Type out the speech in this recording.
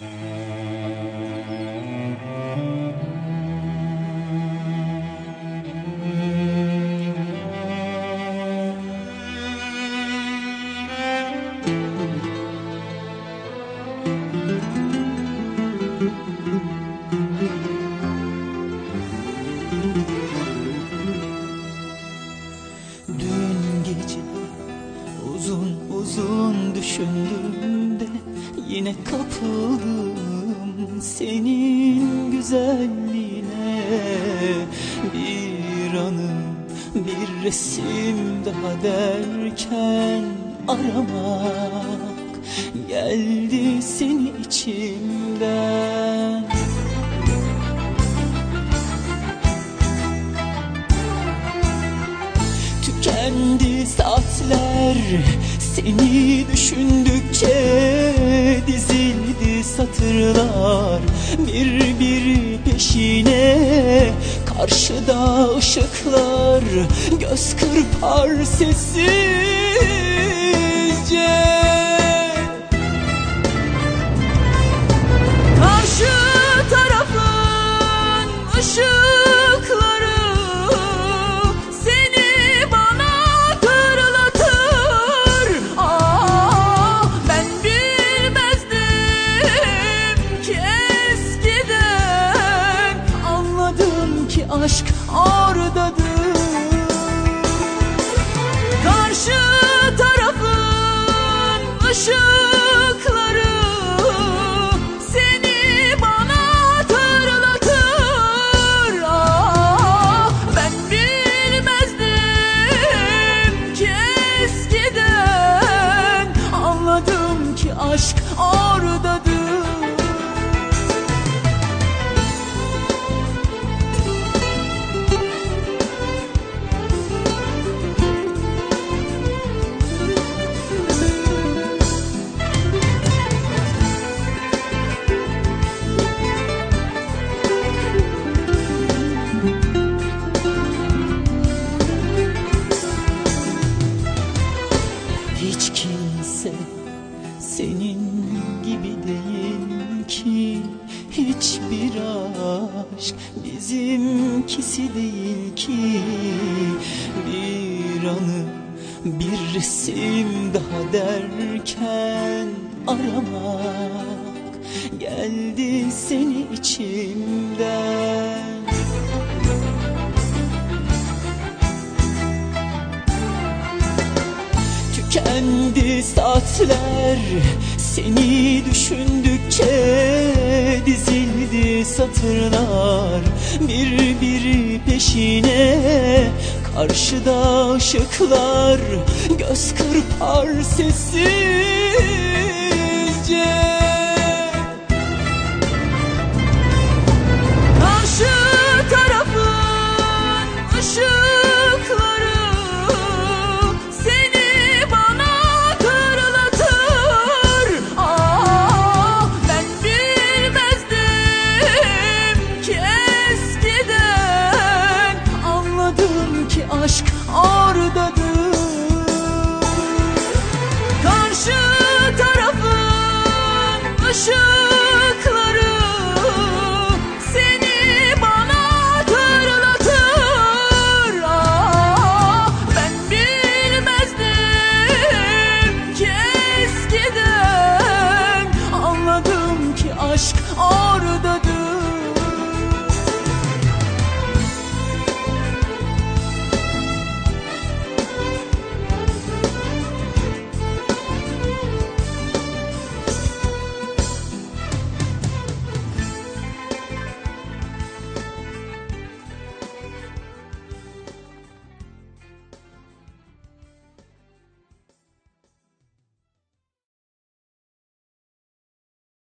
Dün gece uzun uzun düşündüm de Yine kapıldım senin güzelliğine. Bir anım bir resim daha derken aramak Geldi seni içimden. Tükendi saatler seni düşündükçe dizildi satırlar bir bir peşine. Karşıda ışıklar göz kırpar sessizce aşk oradadır. Karşı tarafın ışıkları seni bana hatırlatır. Aa, ben bilmezdim ki eskiden anladım ki aşk oradadır. Hiçbir aşk bizimkisi değil ki. Bir anı bir resim daha derken aramak Geldi seni içimden. Tükendi saatler seni düşündükçe dizildi satırlar. Bir bir peşine karşıda ışıklar. Göz kırpar sessizce